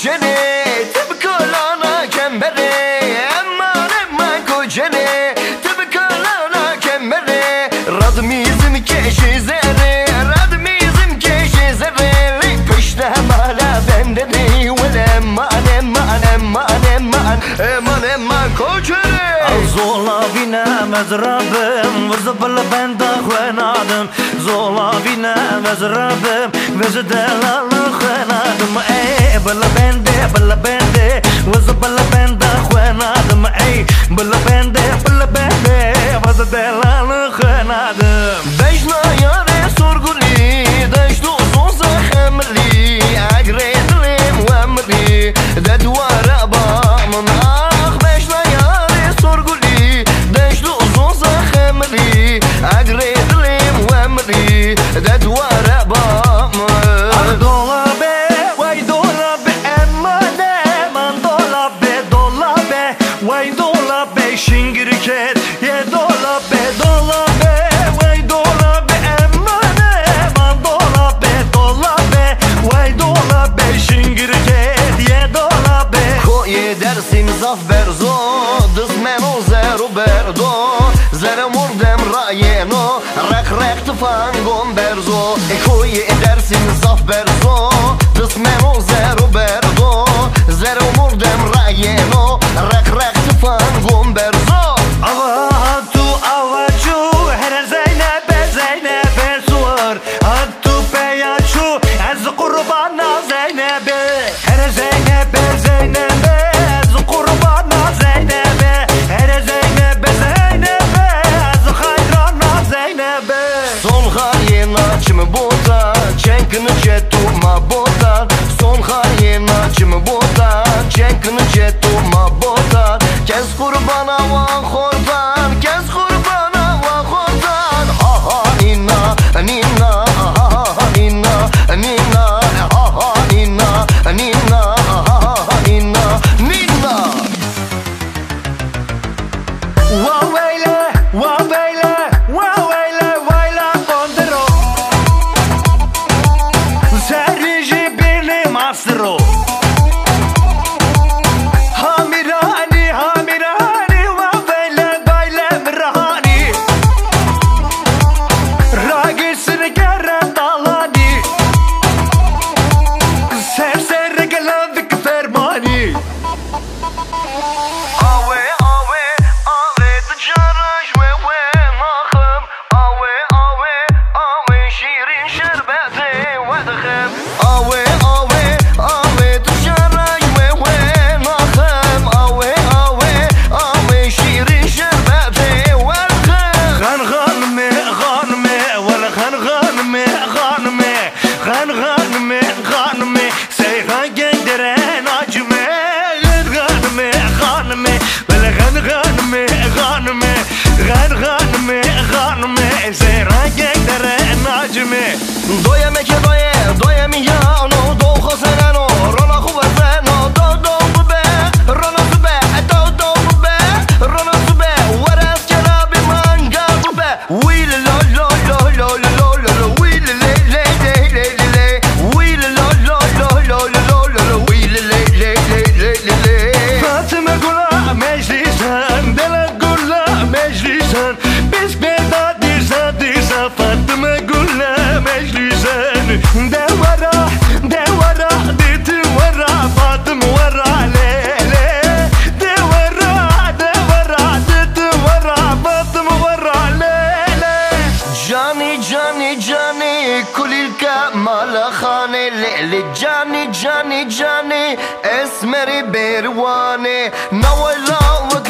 koceni Tıpkı kolana kemberi. Aman aman koceni Tıpkı kolana kemberi. Radım izim keşizeri Radım izim keşizeri Peşte hala bendeni Vel eman eman eman eman Eman eman koceni Zola binemez Rabbim Vızı bılı ben de kwenadım Zola binemez Rabbim Vızı delalı kwenadım Bılı bende, bılı bende Vazı delanı kınadım. zaferzo Dysmeno zero berdo. Zere mordem rajeno Rek rek të fangon berzo. E kuje e dersin zaf berzo zero berdo. Zere mordem rajeno haina që më bota Qenë në gjetu ma bota Son haina që më bota Qenë në gjetu ma bota Qenë skur bana wa And run. جاني جاني كل الكمال خاني. ليلي جاني جاني جاني اسمري بيرواني نوي لاوك